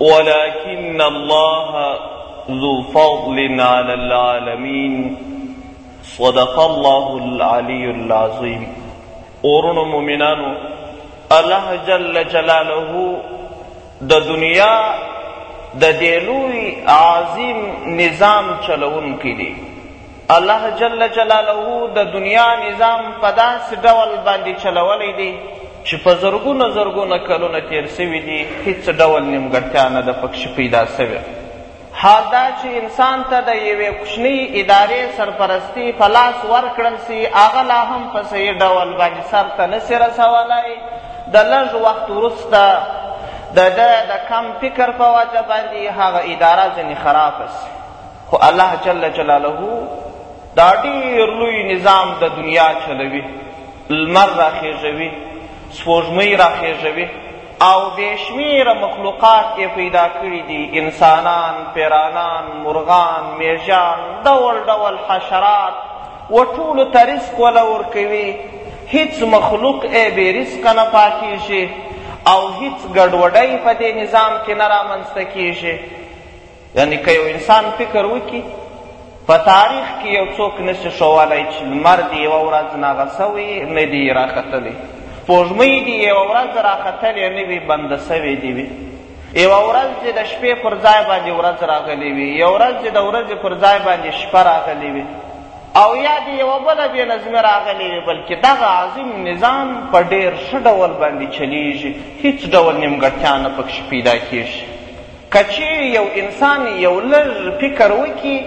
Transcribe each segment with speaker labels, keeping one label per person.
Speaker 1: ولكن الله ذو فضل على العالمين صدق الله العلي العظيم اورونو مؤمنانو الله جل جلاله د دنیا د دې لوی عظیم نظام چلوونکی دی الله جل جلاله د دنیا نظام په داسې ډول باندې چلولی دی چې په زرګونه زرګونه کلونه تیر سوي دي هیڅ ډول نیمګړتیا نه ده پکښې پیدا سوې حال دا چې انسان ته د یوې کوچنۍ ادارې سرپرستی په لاس ورکړل سي هغه لا هم په صحیح ډول باندې سر ته نسي رسولی د لږ وخت وروسته د ده د کم فکر په وجه باندې هغه اداره ځینې خرابه سي خو الله جل جلاله دا ډیر لوی نظام د دنیا چلوي لمر راخیژوي سپوږمۍ راخیژوي او بې شمېره مخلوقات یې پیدا کړي دي انسانان پیرانان مرغان میژان ډول ډول حشرات و ټولو ته رزق وله ورکوي هیڅ مخلوق یې بې رزقه نه پاتېږي او هیڅ ګډوډۍ په دې نظام کې نه رامنځته کېږي یعنی که یو انسان فکر وکړي په تاریخ کې یو څوک نشي ښوولی چې لمر دې یوه ورځ نغه سوی نه دي راختلی سپوږمۍ دې یوه ورځ راختلې نه وي بنده سوې دي وي یوه ورځ دې د شپې پر ځای باندې ورځ راغلې وي یو ورځ دې د ورځې پر ځای باندې شپه راغلې وي او یا دې یوه بله بې نظمي راغلې وي بلکې دغه عظیم نظام په ډېر ښه ډول باندې چلیږي هیڅ ډول نیمګړتیا نه پکښې پیدا کیږي که چیرې یو انسان یو لږ فکر وکړي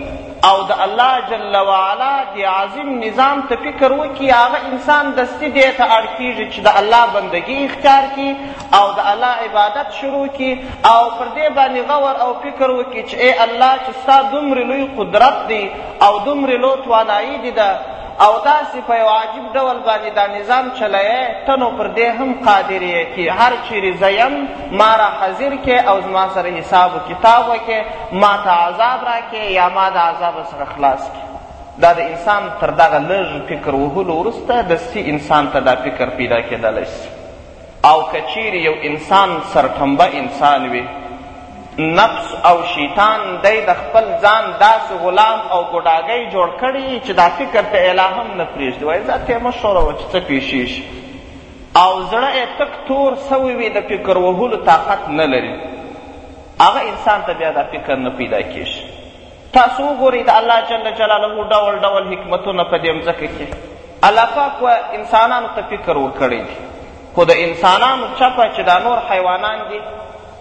Speaker 1: او د الله جل وعلا دې عظیم نظام ته فکر وکړي هغه انسان دستي دې ته اړ کیږي چې د الله بندګي اختیار کړي او د الله عبادت شروع کړي او پر دې باندې غور او فکر وکړي چې ای الله چې ستا دومره لوی قدرت دی او دومره لو توانایي دي ده او داسې په یو عجیب ډول باندې دا نظام چلوې ته نو پر دې هم قادر یې چې هر چیرې زه یم ما را حاضر کې او زما سره حساب و کتاب وکې ما ته عذاب راکې یا ما د عذاب سره خلاص کې دا د انسان تر دغه لږ فکر وهلو وروسته د سي انسان ته دا فکر پیدا کېدلی شي او که چیرې یو انسان سرټمبه انسان وي نفس او شیطان دی د خپل ځان داسې غلام او ګډاګۍ جوړ کړي چې دا فکر ته اله هم نه پرېږدي وایي ځه ته مه شوره وه چې څه پېښې شي او زړه یې تک تور سوی وي د فکر وهلو طاقت نه لري هغه انسان ته بیا دا فکر نه پیدا کېږي تاسو وګورئ د الله جل جلاله ډول ډول حکمتونه په دې مځکه کې الله پاک و انسانانو ته فکر ورکړی دی خو د انسانانو چپه چې دا نور حیوانان دي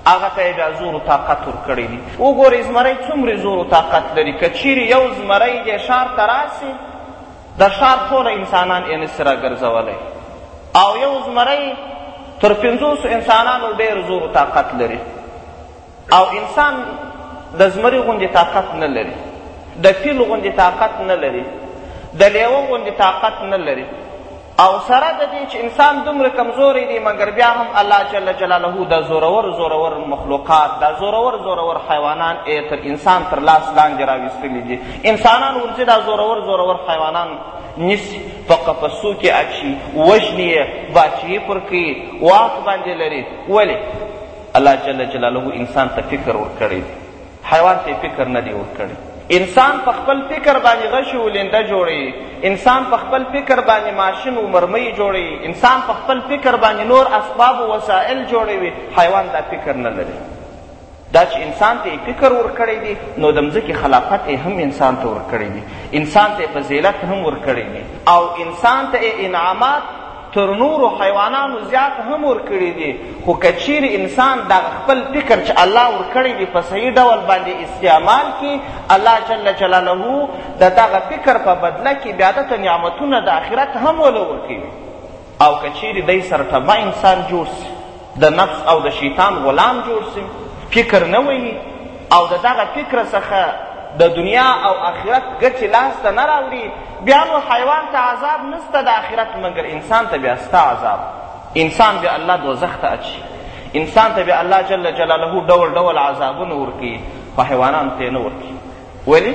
Speaker 1: هغه ته یې بیا زور و طاقت ورکړی دی وګورئ زمری څومره زور و طاقت لري که چیرې یو زمری دې ښار ته راسي د ښار ټوله انسانان یې نسي راګرځولی او یو زمری تر پنځوسو انسانانو ډېر زور و طاقت لري او انسان د زمري غوندې طاقت نه لري د فیل غوندې طاقت نه لري د لیوه غوندې طاقت نه لري او سره د دې چې انسان دومره کمزوری دی مګر بیا هم الله جل جلاله دا زورور زورور مخلوقات دا زورور زورور حیوانان ای تر انسان تر لاس لاندې راویستلي دي انسانان ورځي دا زورور زورور حیوانان نیسي په قفسو کې اچي وژني یې باچهي پر کوي واک باندې لري ولې الله جل جلاله انسان ته فکر ورکړی دی حیوان ته فکر نه دی ورکړی انسان په خپل فکر باندې غش او لنده جوړي انسان په خپل فکر باندې ماشین او مرمۍ جوړي انسان په خپل فکر باندې نور اسباب او وسایل جوړوي حیوان دا فکر نه لري دا چې انسان ته فکر ورکړی دی نو د مځکې خلافت هم انسان ته ورکړی دی انسان ته فضیلت هم ورکړی دی او انسان ته انعامات تر نورو حیوانانو زیات هم ورکړي دي خو که چیرې انسان دغه خپل فکر چې الله ورکړی دي په صحیح ډول باندې استعمال کړي الله جل جلاله د دغه فکر په بدله کې بیا دته نعمتونه د آخرت هم وله ورکوي او که چیرې دی سرټبه انسان جوړ سي د نفس او د شیطان غلام جوړ سي فکر نه وي او د دغه فکر څخه د دنیا او آخرت ګټې لاس ته نه راوړي بیا نو حیوان ته عذاب نسته د آخرت مګر انسان ته بیا ستا عذاب انسان بیا الله دوزخ ته اچي انسان ته بیا الله جل جلاله ډول ډول عذابونه ورکوي خو حیوانانو ته یې نه ورکوي ولی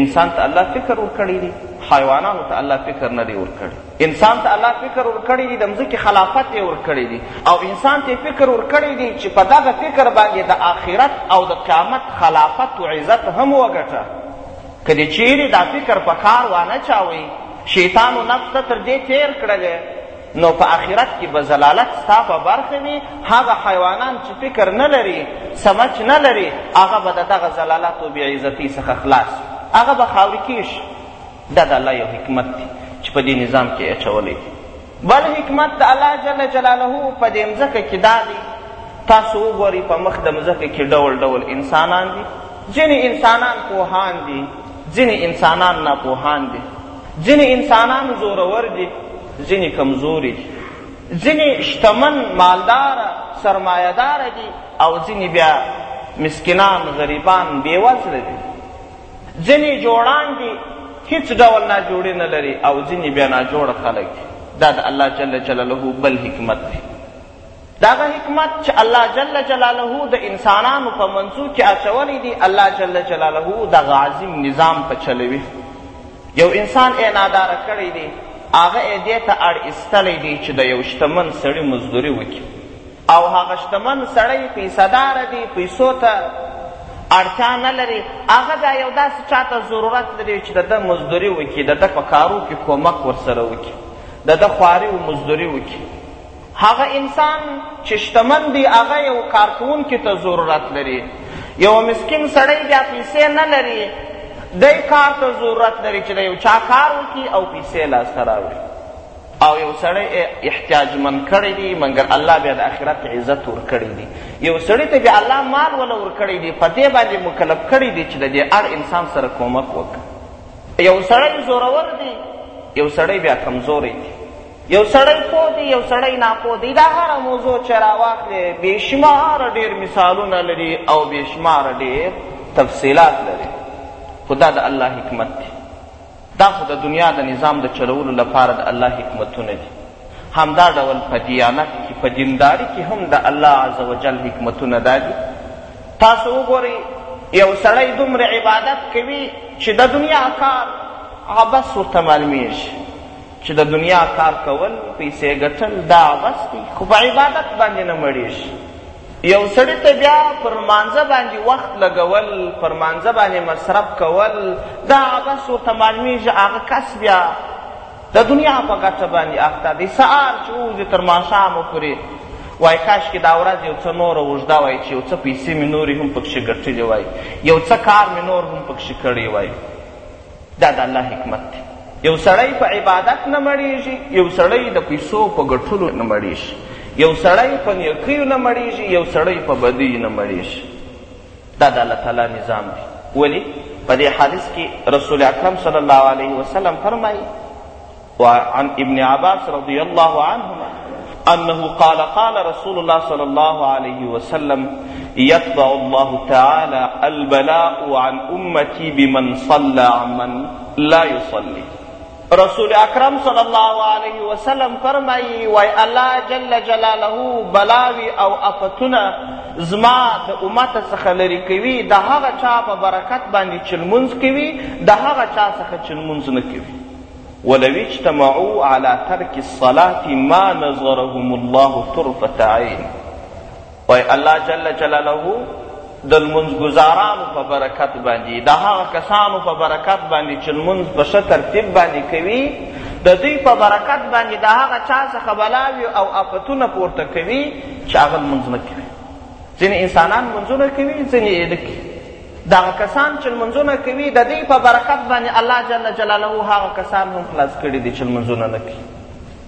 Speaker 1: انسان ته الله فکر ورکړی دی حیوانانو ته الله فکر نه دی ورکړی انسان ته الله فکر ورکړی دی د مځکې خلافت یې ورکړی دی او انسان ته فکر ورکړی دی چې په دغه فکر باندې د آخرت او د قیامت خلافت و عزت هم وګټه که د چیرې دا فکر په کار وانه چاوی شیطانو نفس ته تر دې تیر کړلی نو په آخرت کې به ضلالت ستا په برخه وي هغه حیوانان چې فکر نه لري سمچ نه لري هغه به د دغه ضلالت و بېعزتۍ څخه خلاص هغه به خاورې کېږي دا د الله یو حکمت دی چې په دې نظام کې اچولی دی بل حکمت د الله جل جلاله په دې مځکه کې دا دی تاسو وګورئ په مخ د مځکه کې ډول ډول انسانان دي ځینې انسانان پوهان دي ځینې انسانان ناپوهان دي ځینې انسانان زورور دي ځینې کمزوري دي ځینې شتمن مالدار سرمایه دار دي او ځینې بیا مسکینان غریبان بیوزله دي ځینې جوړان دي هیڅ ډول ناجوړي نه لري او ځینې بیا ناجوړه خلک دي دا د الله جل جلاله بل حکمت دی د هغه حکمت چې الله جل جلاله د انسانانو په منځو کې اچولی دی الله جل جلاله دغه عظیم نظام په چلوي یو انسان یې ناداره کړی دی هغه یې دې ته اړ ایستلی دی چې د یو شتمن سړي مزدوري وکړي او هغه شتمن سړی پیسهدار دی پیسو ته اړتیا نه لري هغه بیا یو داسې چاته ضرورت لري چې د ده مزدوري وکړي د ده په کارو کې کمک ورسره وکړي د ده خواري و مزدوري وکړي هغه انسان چې شتمن دی هغه یو کارکوونکي ته ضرورت لري یو مسکین سړی بیا پیسې نه لري دی کار ته ضرورت لري چې د یو چا کار وکړي او پیسې لاسته راوړي او یو سړی احتیاجمن کړی دی مګر الله بیا د آخرت عزت ورکړی دی یو سړی ته بیا الله مال ولا ورکړی دی په دې باندې مکلف کړی دی چې د دې اړ انسان سره کومک وکړي یو سړی زورور دی یو سړی بیا کمزوری دی یو سړی پوه دی یو سړی ناپوه دی دا هره موضوع چې راواخلې بېشماره ډېر مثالونه لري او بېشماره ډېر تفصیلات لري خو دا د الله حکمت دی دا خو د دنیا د نظام د چلولو لپاره د الله حکمتونه دي همدا ډول په دیانت کې په دینداري کې هم د الله عز وجل حکمتونه دا دي تاسو وګورئ یو سړی دومره عبادت کوي چې د دنیا کار عبس ورته معلومیږي چې د دنیا کار کول، پیسې ګټل، دا عبث دی، خو په عبادت باندې نه مړېږي. یو سړي ته بیا پر لمانځه باندې وخت لګول، پر لمانځه باندې مصرف کول، دا عبث ورته معلومېږي، هغه کس بیا د دنیا په ګټه باندې اخته دی. سهار چې ووځي تر ماښامه پورې وای کاشکې دا ورځ یو څه نوره اوږده وای چې یو څه پیسې مې نورې هم پکښې ګټلې وای، یو څه کار مې نور هم پکښې کړی وای. دا د الله حکمت دی یو سړی په عبادت نه مړیږي یو سړی د پیسو په ګټلو نه مړیږي یو سړی په نیکیو نه مړیږي یو سړی په بدیو نه مړیږي دا د الله تعالی نظام دی ولې په دې حدیث کې رسول اکرم صلی الله علیه وسلم فرمایي وعن ابن عباس رضی الله عنهما انه قال قال رسول الله صلی الله علیه وسلم يطبع الله تعالى البلاء عن امتي بمن صلى عمن لا يصلي رسول اکرم صلی الله علیه وسلم فرمایي وای الله جل جلاله بلاوي او افتونه زما د امت څخه لري کوي د هغه چا په برکت باندې چې لمونځ کوي د هغه چا څخه چې لمونځ نه کوي ولو اجتمعو علی ترک الصلاة ما نظرهم الله طرفة عین وای الله جل جلاله د لمونځګزارانو په برکت باندې د هغه کسانو په برکت باندې چې لمونځ په ښه ترتیب باندې کوي د دوی په برکت باندې د هغه چا څخه بلاوي او آفتونه پورته کوي چې هغه لمونځ نه کوي ځینې انسانان لمونځونه کوي ځینې یې نه کوي دغه کسان چې لمونځونه کوي د دې په برکت باندې الله جل جلاله هغه کسان هم خلاص کړي دي چې لمونځونه نه کوي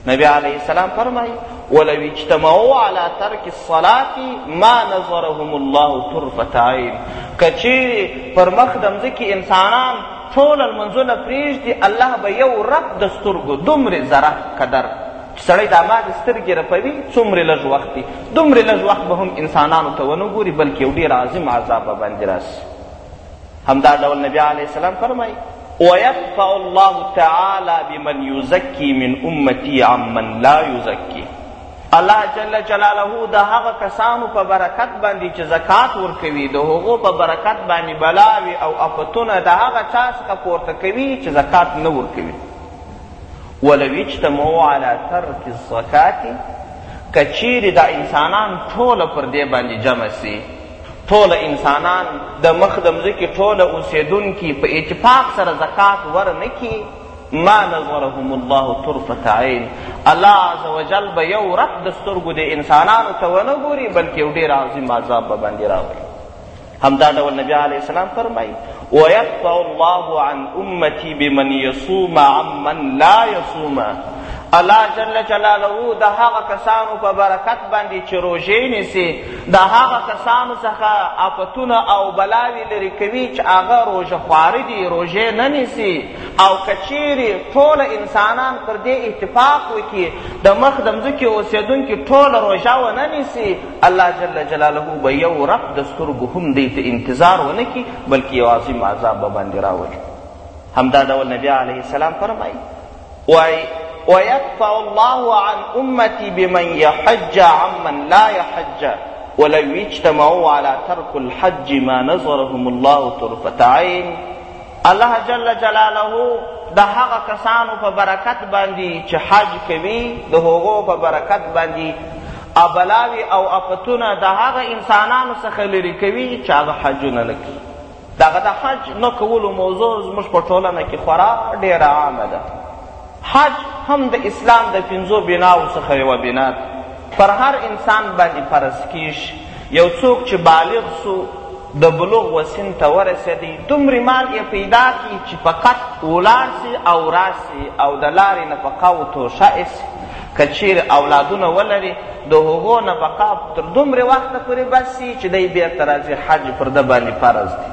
Speaker 1: نبی علیه السلام فرمایي ولو اجتمعوا على ترک الصلاة ما نظرهم الله طرفة عین که چیرې پر مخ د مځکې انسانان ټول لمونځونه پرېږدي الله به یو رب د سترګو دومرې ذره قدر سړی د الله د سترګې رپوي څومره لږ وخت دی دومره لږ وخت به هم انسانانو ته ونه ګوري بلکې یو ډېر عظیم عذاب به باندې راسي همدا ډول نبی علیه السلام فرمایي ويدفع الله تعالى بمن يزكي من امتي عمن لا يزكي الله جل جلاله د هغه کسانو په برکت باندې چې زکات ورکوي د هغو په برکت باندې بلاوي او افتونه د هغه چا څخه پورته کوي چې زکات نه ورکوي ولو اجتمعوا علی ترک الزکاة، که چیرې دا انسانان ټوله پر دې باندې جمع سي، ټوله انسانان د مخ د مځکې ټوله اوسېدونکي په اتفاق سره زکات ورنه کړي، ما نظرهم الله طرفة عین، الله عز وجل به یو رپ د سترګو دې انسانانو ته ونه ګوري، بلکې یو ډېر عظیم عذاب به باندې راولي. همدا ډول نبی علیه السلام فرمایي ویقطع الله عن امتی بمن یصوم عمن لا یصوم الله جل جلاله د هغه کسانو په برکت باندې چې روژې نیسي د هغه کسانو څخه آفتونه او بلاوې لرې کوي چې هغه روژه خواره دي روژې نه نیسي او که چیرې ټوله انسانان پر دې اتفاق وکړي د مخ د مځکې اوسېدونکي ټوله روژه ونه نیسي الله جل جلاله به یو رپ د سترګو هم دی ته انتظار ونه کړي بلکې یو عظیم عذاب به باندې راولي همدا ډول نبی علیه السلام فرمایي وایي ويدفع الله عن أمتي بمن يحج عمن لا يحج ولو اجتمعوا على ترك الحج ما نظرهم الله طرفة عين الله جل جلاله د هغه کسانو په برکت باندې چې حج کوي د هغو په برکت باندې ابلاوي او افتونه د هغه انسانانو څخه لرې کوي چې هغه حجونه نه کوي دغه د حج نه کولو موضوع زموږ په ټولنه کې خورا ډېره عامه ده حج هم د اسلام د پنځو بناوو څخه یوه بنا ده، پر هر انسان باندې فرض کیږي، یو څوک چې بالغ سو، د بلوغ و سن ته ورسیدی، دومره مال یې پیدا کړي چې فقط ولاړ سي او راسي او د لارې نفقه و توشه یې سي، که چیرې اولادونه ولري د هغو نفقه تر دومره وخته پورې بس سي چې دی بیرته راځي، حج پر ده باندې فرض دی.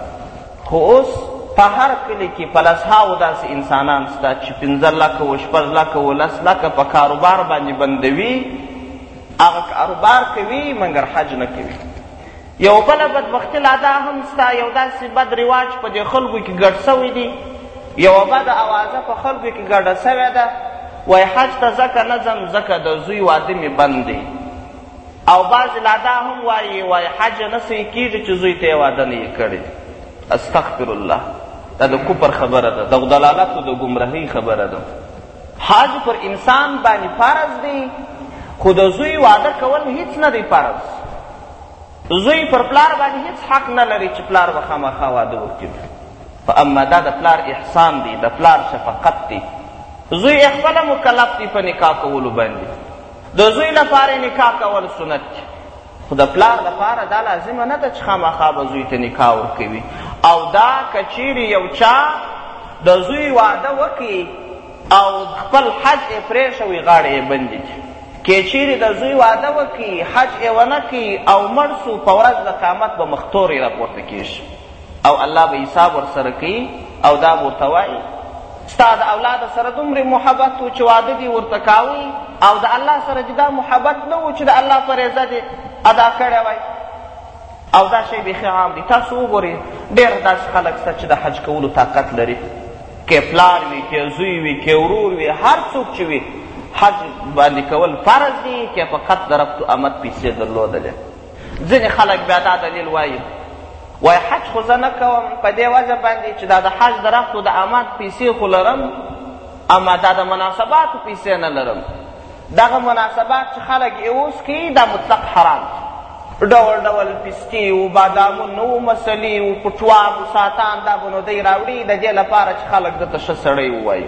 Speaker 1: خو اوس په هر کلي کې په لسهاو داسې انسانان سته چې پنځه لکه و شپږ لکه و لس لکه په کاروبار باندې بندوي هغه کاروبار کوي مګر حج نه کوي یو بله بدبختي لا دا هم سته یو داسې بد رواج په دې خلکو کې ګډ سوی دی یوه بده اوازه په خلکو کې ګډه سوې ده وای حج ته ځکه نه ځم ځکه د زوی واده مې بند دی او بعض لا دا هم وایي وای حج نه صحیح کیږي چې زوی ته یې واده نه یې کړی استغفر الله دا د کفر خبره ده د ضلالت او د ګمراهۍ خبره ده حج پر انسان باندې فرض دی خو د زوی واده کول هیڅ نه دی فرض زوی پر پلار باندې هیڅ حق نه لري چې پلار به خامخا واده وکړي خو اما دا د پلار احسان دی د پلار شفقت دی زوی خپله مکلف دی په نکاح کولو باندې د زوی لپاره نکاح کول سنت دی خو د پلار لپاره دا لازمه نه ده چې خامخا به زوی ته نکاح ورکوي او دا که چیرې یو چا د زوی واده وکړي او خپل حج یې پرېښوي غاړې یې بندې کړي که چیرې د زوی واده وکړي حج یې ونه کړي او مړ سو په ورځ د قامت به مختورې راپورته کېږي او الله به حساب ورسره کوي او دا به ورته وایي ستا د اولاده سره دومره محبت و چې واده دې ورته کاوه او د الله سره دې دا محبت نه و چې د الله فریضه دې ادا کړی وای او دا شی بیخي عام دی تاسو وګورئ ډېر داسې خلک شته چې د حج کولو طاقت لري که پلار وي که زوی وي که ورور وي هر څوک چې وي حج باندې کول فرض دی که فقط د ربط امت پیسې درلودلې ځینې خلک بیا دا دلیل وایي وای حج خو زه نه کوم په دې وجه باندې چې دا د حج د رفتو د اماد پیسې خو لرم اما دا د مناسباتو پیسې نه لرم دغه مناسبات چې خلک یې اوس کوي دا مطلق حرام ډول ډول پسکې او بادامونه او مسلې او پټواب او ساتان دا به نو دی راوړي د دې لپاره چې خلک دته ښه سړی ووایي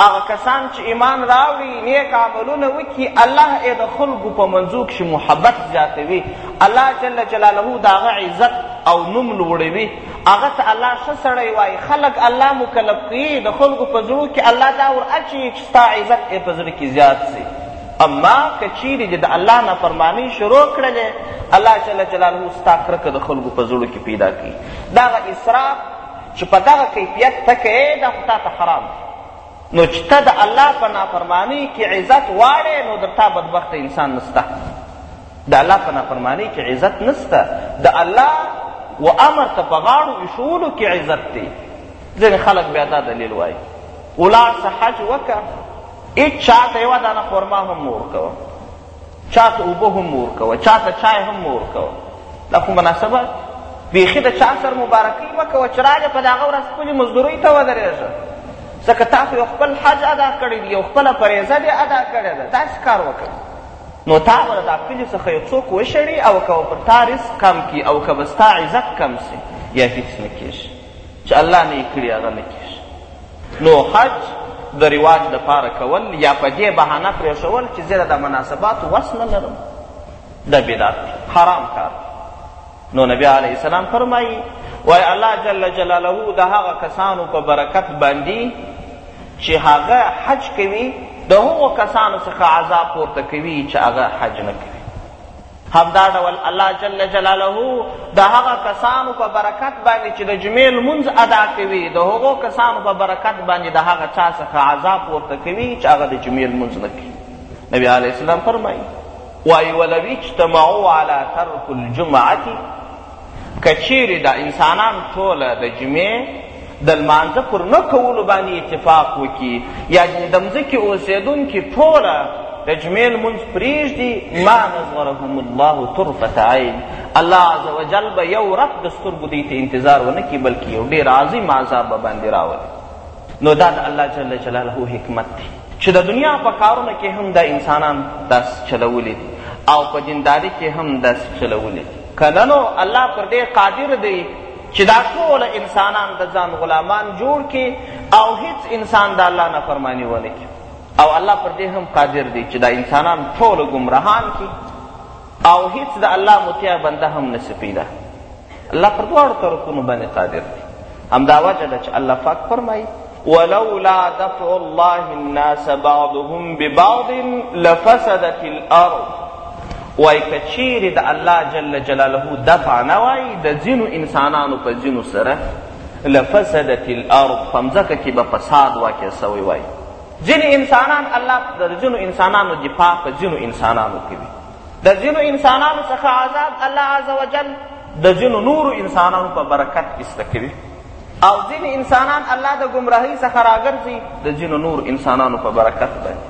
Speaker 1: هغه کسان چې ایمان راوړي نیک عملونه وکړي الله یې د خلکو په منځو کښې محبت زیاتوي الله جل جلاله د هغه عزت او نوم لوړوي هغه ته الله ښه سړی وایي خلک الله مکلف کوي د خلکو په زړو کې الله دا ور اچوي چې ستا عزت یې په زړه کې زیات سي اما که چیرې دې د الله نافرماني شروع کړلې الله جل جلاله ستا کرکه د خلکو په زړو کې پیدا کوي دغه اسراف چې په دغه کیفیت ته که یې دا خو تا ته حرام دی نو چې ته د الله په نافرمانۍ کې عزت غواړې نو د تا بدبخته انسان نسته د الله په نافرمانۍ کې عزت نسته د الله و امر ته په غاړو ایښولو کې عزت دی ځینې خلک بیا دا دلیل وایي ولاړ سه حج وکړه هېڅ چا ته یوه دانه خورما هم مه ورکوه چا ته اوبه هم مه ورکوه چا ته چای هم مه ورکوه دا خو مناسبه بیخي د چا سر مبارکۍ مه کوه چې راغې په د هغه ورځ خپلې مزدورۍ ته ودرېږه ځکه تاسو یو خپل حج ادا کړی دی یو خپله فریضه دې ادا کړې ده داسې کار وکړه نو تا به دا کلي څخه یو څوک وشړي او که پر تا رزق کم کړي او که به ستا عزت کم سي یا هیڅ نه کېږي چې الله نه یې کړي هغه نه کېږي نو حج د رواج دپاره کول یا په دې بهانه پرېښول چې زه د مناسباتو وس نه لرم دا بدعت حرام کار نو نبی علیه السلام فرمایي وای الله جل جلاله د هغه کسانو په برکت باندې چې هغه حج کوي د هغو کسانو څخه عذاب پورته کوي چې هغه حج نه کوي همدا ډول الله جل جلاله د هغه کسانو په برکت باندې چې د جمعې لمونځ ادا کوي د هغو کسانو په برکت باندې د هغه چا څخه عذاب ورته کوي چې هغه د جمعې لمونځ نه کوي نبی علیه السلام فرمایي وایي ولو اجتمعوا علی ترک الجمعة که چیرې دا انسانان ټوله د جمعې د لمانځه پر نه کولو باندې اتفاق وکړي یا د مځکې اوسېدونکي ټوله د جمعې لمونځ پرېږدي ما نظرهم الله طرفة عین الله عز وجل به یو رب د سترګو دوی ته انتظار ونه کړي بلکې یو ډېر عظیم عذاب به باندې راولي نو دا د الله جل جلاله حکمت دی چې د دنیا په کارونه کې هم دا انسانان داس چلولي دي او په دینداري کې هم داس چلولي دي کنه نو الله پر دې قادر دی چې دا ټول انسانان د ځان غلامان جوړ کړي او هیڅ انسان د الله نافرمانی ونه کړي او الله پر دې هم قادر دی چې دا انسانان ټول ګمراهان کړي او هیڅ د الله مطیع بنده هم نسی پیدا الله پر دواړو طرفونو باندې قادر دی همدا وجه ده چې الله پاک فرمایي ولولا دفع الله الناس بعضهم ببعض لفسدت الارض وای که چیرې د الله جل جلاله دفع نه وای د ځینو انسانانو په ځینو سره لفسدت الارض په مځکه کې به فساد واقع سوی وای ځینې انسانان الله د ځینو انسانانو دفاع په ځینو انسانانو کوي د ځینو انسانانو څخه عذاب الله عز وجل د ځینو نورو انسانانو په برکت ایسته کوي او ځینې انسانان الله د ګمراهۍ څخه راګرځي د ځینو نور انسانانو په برکت باندې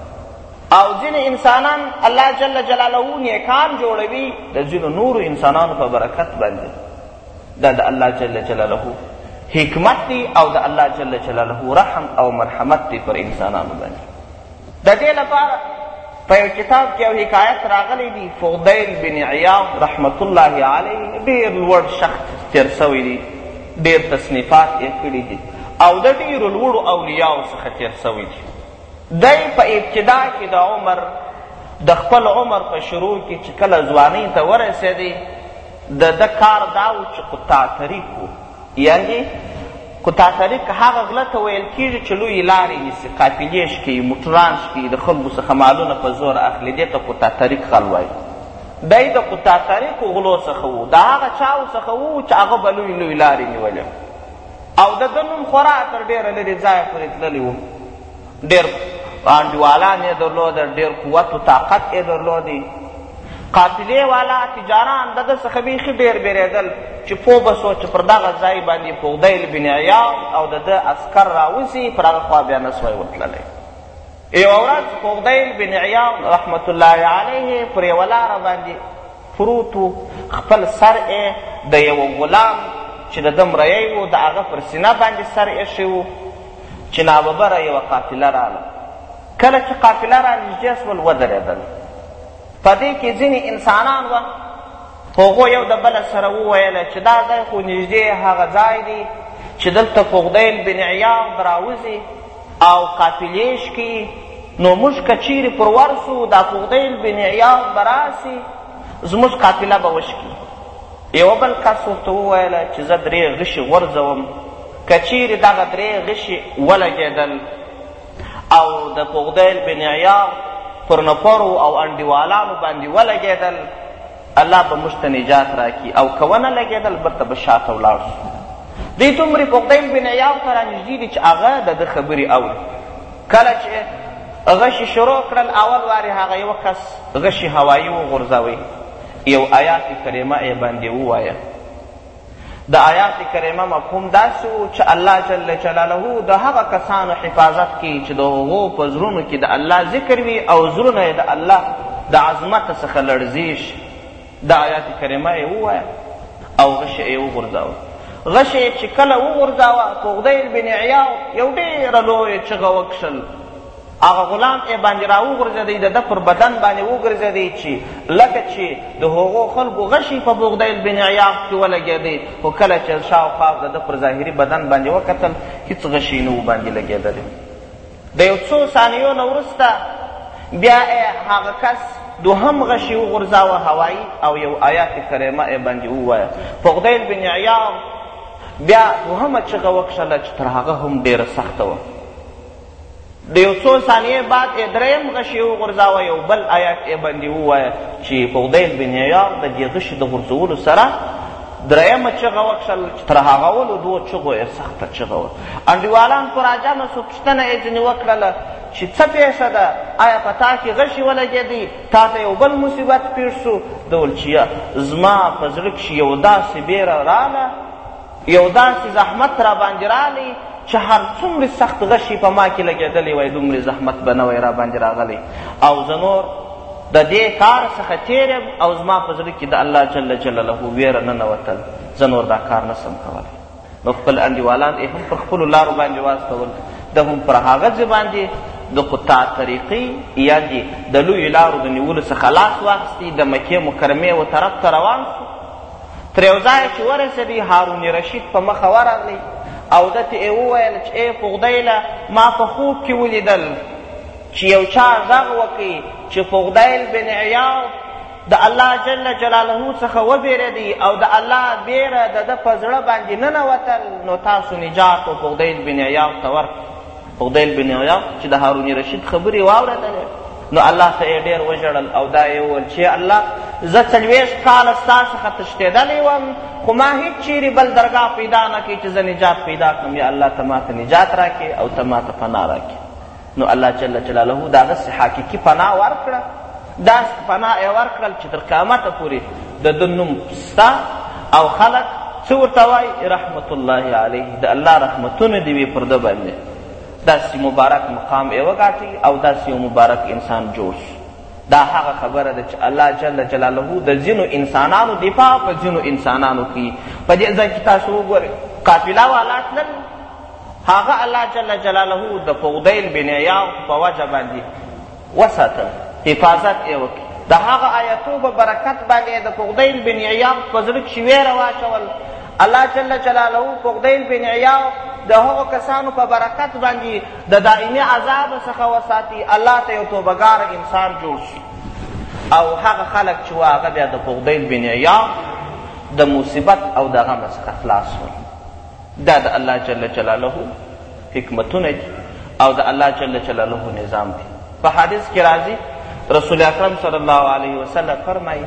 Speaker 1: او ځینې انسانان الله جل جلاله نیکان جوړوي د ځینو نورو انسانانو په برکت باندې دا د الله جل جلاله حکمت دی او د الله جل جلاله رحم او مرحمت دی پر انسانانو باندې د دې لپاره په یو کتاب کې یو حکایت راغلی دی فضیل بن عیاض رحمت الله علیه ډیر لوړ شخص تیر سوی دی ډیر تصنیفات یې کړي دي او د ډیرو لوړو اولیاو څخه تیر سوی دی دی په ابتدا کې د عمر د خپل عمر په شروع کې چې کله ځوانۍ ته ورسېدی د ده کار دا و چې قطاع طریق و یعنی قطاع طریق هغه غله ته ویل کېږي چې لویې لارې نیسي قافلې شکوي موټران شکوي د خلکو څخه مالونه په زور اخلي دې ته قطاع طریق غل وایي دی د قطاع طریقو غلو څخه وو د هغه چاو څخه وو چې هغه به لوی لوی لارې نیولې او د ده نوم خورا تر ډېره لرې ځایه پورې تللی و ډېر انډیوالان یې درلود ډېر قوت و طاقت یې درلودی قافلې والا تجاران د ده څخه بیخي ډېر بېرېدل چې پوه به سو چې پر دغه ځای باندې فغدیل بن عیاض او د ده عسکر راوځي پر هغه خوا بیا نه سوی ورتللی یوه ورځ فغدیل بن عیاض رحمت الله علیه پر یوه لاره باندې پروت و، خپل سر ئې د یوه غلام چې د ده مریی و د هغه پر سینه باندې سر ایښی و، چې ناببره یوه قافله راغله، کله چې قافله را نږدې سول ودرېدل، په دې کې ځینې انسانان وه، هغو یو د بل سره وویل چې دا ځای خو نږدې هغه ځای دی چې دلته فغدیل بن عیاض راوځي او قافلیش کی نو موږ که چیرې پر ورسو دا فضیل بن عیاض به راسي زموږ قافله به وشکي یوه بل کس ورته وویله چې زه درې غشي غورځوم که چیرې دغه درې غشي ولګېدل او د فضیل بن عیاض پر نفرو او انډیوالانو باندې ولګېدل الله به موږ ته نجات راکړي او که ونه لګېدل برته به شاته ولاړ شو دی دومرې فقدیل بن عیاض ته رانږدې دي چې هغه د ده خبرې اوري کله چې غشي شروع کړل اول وارې هغه یو کس غشي هوایي وغورځوئ یو آیات کریمه یې باندې ووایه د آیات کریمه مفهوم داسې و چې الله جل جلاله د هغه کسانو حفاظت کوي چې د هغو په زړونو کې د الله ذکر وي او زړونه یې د الله د عظمت څخه لړزې شي د آیات کریمه یې ووایه او غشې یې وغورځاوه غشې چې کله وغورځاوه فغدیل بن عیاو یو ډېره لویه چغه وکښل هغه غلام یې باندې راوغورځېدی د ده پر بدن باندې وګرځېدی چې لکه چې د هغو خلکو غشی په بغدیل بن عیاق کې ولګېدی خو کله چې شاوخوا د ده پر ظاهري بدن باندې وکتل هیڅ غشی نه و باندې لګېدلی د یو څو ثانیو نه وروسته بیا هغه کس دوهم غشی وغورځاوه هوایی او یو آیات کریمه یې باندې ووایه فغدیل بن عیاق بیا دوهمه چغه وکښله چې تر هغه هم ډېره سخته وه د یو څو ثانیې بعد یې دریم غشی وغورځاوه یو بل آیات یې باندې ووایه چې فضیل بن عیاض د دې غشي د غورځولو سره درېیمه چغه وکښل چې تر هغولو دوو چغو یې سخته چغه وه انډیوالان پر حاجانو څو پوښتنه یې ځینې وکړله چې څه پېښه ده آیا په تا کې غشي ولګېدی تا ته یو بل مصیبت پېښ سو د ولچیه زما په زړه کښې یو داسې بیره راله یو داسې زحمت راباندې راغلی چې هر څومرې سخت غشي په ما کې لګېدلی وای دومرې زحمت به نه وای راباندې راغلی او زه نور د دې کار څخه تېر یم او زما په زړه کې د الله جل جلاله ویره ننوتل زه نور دا کار نه سم کولی نو خپل انډیوالان یې هم پر خپلو لارو باندې واستول ده هم پر هغه ځای باندې د قطاع طریقې یا دې د لویو لارو د نیولو څخه لاس واخیستي د مکې مکرمې و طرف ته روان سو تر یو ځایه چې ورسېدی هارون رشید په مخه ورغلی او ده ته یې وویل چې ای فغدیله ما په خوب کې ولیدل چې یو چا غږ وکړي چې فغدیل بن عیاض د الله جل جلاله څخه وبېرېدی او د الله بیره د ده په زړه باندې ننوتل نو تاسو نجات و فغدیل بن عیاض ته ورکړئ فضیل بن عیاض چې د هارون رشید خبرې واورېدلې نو الله ته یې ډېر وژړل او دا یې وویل چې الله زه څلوېښت کاله ستا څخه تښتېدلی وم خو ما هېڅ چیرې بل درګاه پیدا نه کړي چې زه نجات پیدا کړم یا الله ته ماته نجات راکړې او ته ماته پناه راکړې نو الله جل جلاله د هغسې حقیقي پناه ورکړه داسې پناه یې ورکړل چې تر قیامته پورې د ده نوم سته او خلک څه ورته وایي رحمت الله علیه د الله رحمتونه دې وي پر ده باندې داسې مبارک مقام یې وګاټي او داسې یو مبارک انسان جوړ شي دا هغه خبره ده چې الله جل جلاله د ځینو انسانانو دفاع په ځینو انسانانو کې په دې ځای کې تاسو وګورئ قافله والا تلل هغه الله جل جلاله د فغدیل بن عیاو په وجه باندې وساتل حفاظت یې وکړي د هغه آیتو په برکت باندې د فقدیل بن عیاض په زړه کښې ویره واچول الله جل جلاله فقدیل بن عیاض د هغو کسانو په برکت باندې د دائمي عذاب څخه وساتي الله ته یو توبهګار انسان جوړ شي او هغه خلک چې وه هغه بیا د فقدیل بن عیاض د مصیبت او د غم څخه خلاص شول دا د الله جل جلاله حکمتونه دي او د الله جل جلاله نظام دی په حدیث کې راځي رسول اکرم صلی الله علیه وسلم فرمایي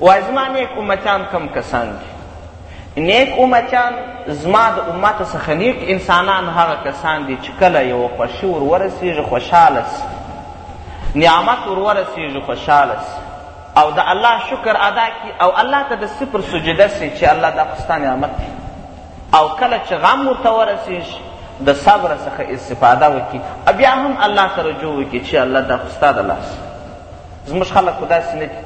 Speaker 1: وایي زما نیک امتیان کم کسان دي نیک امتیان زما د امت څخه نیک انسانان هغه کسان دي چې کله یوه خوښي ور ورسېږي خوشحاله سي نعمت ور ورسېږي خوشحاله سي او د الله شکر ادا کی او الله ته د صفر سجده سی چې الله دا خو ستا نعمت دی او کله چې غم ورته ورسېږي د صبر څخه استفاده وکړي بیا هم الله ته رجوع وکړي چې الله دا خو ستا د لاس زموږ خلک خو داسې نه دي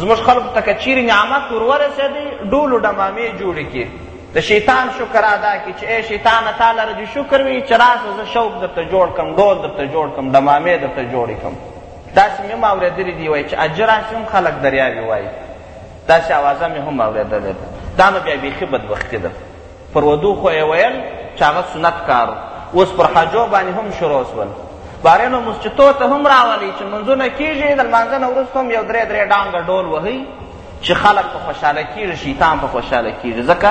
Speaker 1: زموږ خلکو ته که چیرې نعمت ور ورسېدی ډولو ډمامې جوړې کړي د شیطان شکر ادا کړي چې ای شیطانه تا لره دې شکر وي چې راسه زه شوق درته جوړ کړم ډول درته جوړ کړم ډمامې درته جوړې کړم داسې مې هم اورېدلي دي وایي چې اجي راشي هم خلک دریاوې وایي داسې اوازه مې هم اورېدلې ده دا نو بیا بیخي بدبختي ده پر ودو خو یې ویل چې هغه سنت کار اوس پر حجو باندې هم شروع شول باره نو مسجدو ته هم راولي چې منځونه کېږي د لمانځه نه وروسته هم یو درې درې ډانګه ډول وهي چې خلک په خوشاله کیږي شیطان په خوشاله کیږي ځکه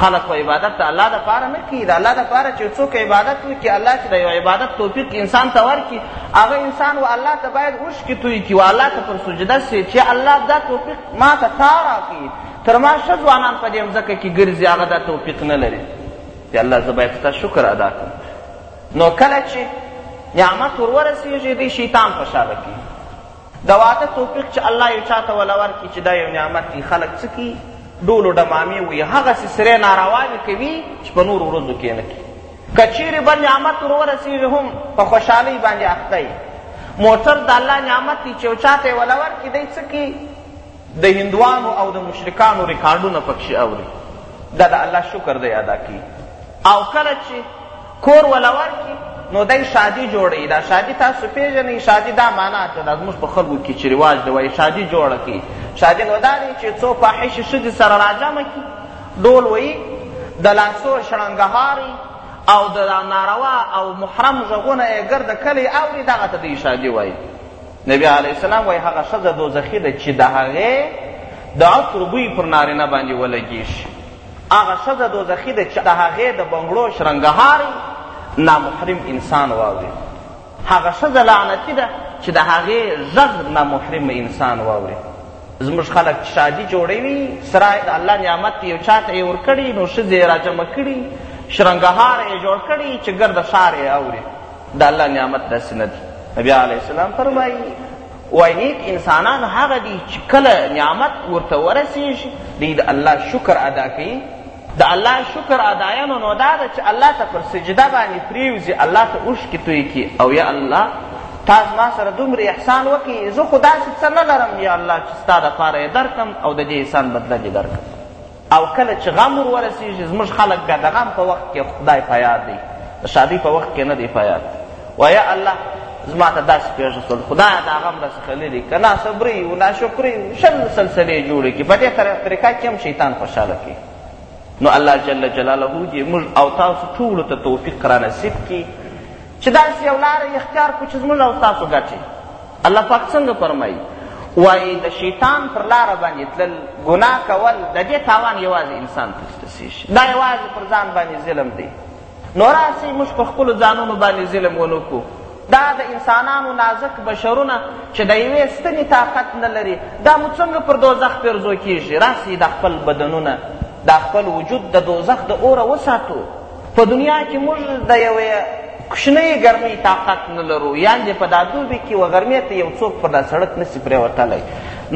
Speaker 1: خلک خو عبادت د الله دپاره نه کوي د الله دپاره چې څوک عبادت وکړي الله چې د یو عبادت توفیق انسان ته ورکړي هغه انسان و الله ته باید اوښکې توی کړي و الله ته پر سجده سي چې الله دا توفیق ما ته تا راکړي تر ما ښه ځوانان په دې مځکه کې ګرځي هغه دا توفیق نه لري چې الله زه باید ستا شکر ادا کړم نو کله چې نعمت ور ورسېږي دی شیطان خوشحاله کېږي د واده توفیق چې الله یو چا ته ولا ورکړي چې دا یو نعمت دی خلک څه کوي ډولو ډمامې وي هغسې سرې ناروانې کوي چې په نورو ورځو کې نه کوي که چیرې به نعمت ور ورسېږي هم په خوشحالۍ باندې اخته یي موټر د الله نعمت دی چې یو چا ته یې ولا ورکړي دی څه کوي د هندوانو او د مشرکانو ریکارډونه پکښې اوري دا د الله شکر دی ادا کوي او کله چې کور وله ورکړي نو دی شادي جوړوي دا شادي تاسو پېژنئ شادي دا معنا څه ده زموږ په خلکو کې چې رواج دی وایي شادي جوړه کړي شادي نو دا دی چې څو فاحشې ښځې سره راجمع کړي ډول وایي د لاسو شړنګهاري او د ناروا او محرم غږونه یې ګرد کلی اوري دغه ته دوی شادي وایي نبی علیه السلام وایي هغه ښځه دوزخي ده چې د هغې د عطر بوی پر نارینه باندې ولګېږي هغه ښځه دوزخي ده چې د هغې د بنګړو شرنګهار نامحرم انسان واوري هغه ښځه لعنتي ده چې د هغې غږ نامحرم انسان واوري زموږ خلک چې شادي جوړوي سره د الله نعمت یو چا ته یې ورکړي نو ښځې یې راجمع کړي شرنګهار یې جوړ کړي چې ګرده ښار یې اوري د الله نعمت داسې نه دی نبی علیه السلام فرمایي وای نیک انسانان هغه دي چې کله نعمت ورته ورسیږي دوی د الله شکر ادا کوي د الله شکر اداینو نو دا ده چې الله ته پر سجده باندې پریوځي الله ته اوښکې توی کړي او یا الله تا زما سره دومره احسان وکړي زه خو داسې څه نه لرم یا الله چې ستا دپاره یې درکړم او د دې احسان بدله دې درکړم او کله چې غم ور ورسېږي زموږ خلک بیا د غم په وخت کې خدای په یاد دی د شادۍ په وخت کې نه دی په یاد وایه الله زما ته داسې پېښه شول خدای دا غم راڅخه لري که ناصبري و ناشکري و شل سلسلې جوړې کړي په دې طریقه کې هم شیطان خوشحاله کړي نو الله جل جلاله دې موږ او تاسو ټولو ته توفیق رانصیب کړي چې داسې یو لاره اختیار کړو چې زموږ او تاسو ګټې الله پاک څنګه فرمایي وایي د شیطان پر لاره باندې تلل ګناه کول د دې تاوان یوازې انسان ته رسېږي دا یوازې پر ځان باندې ظلم دی نو راسئ موږ په خپلو ځانونو باندې ظلم ونه کړو دا د انسانانو نازک بشرونه چې د یوې ستنې طاقت نه لري دا مو څنګه پر دوزخ پېرزو کېږي راسئ دا خپل بدنونه دا خپل وجود د دوزخ د اوره وساتو په دنیا کې موږ د یوې کوچنۍ ګرمۍ طاقت نه لرو یعنې په دا دوبي کې و غرمې ته یو څوک پر دا سړک نسي پرېوتلی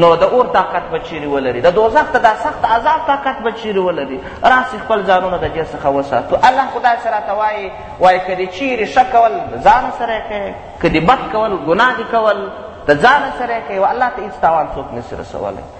Speaker 1: نو د اور طاقت به چیرې ولري د دوزخ ته دا سخت عذاب طاقت به چیرې ولري راسي خپل ځانونه د دې څخه وساتو الله خدای سره ته وایي وایي که دې چیرې ښه کول ځان سره کوې که دې بد کول ګناه دې کول د ځان سره کوي او الله ته هیڅ تاوان څوک نسي رسولی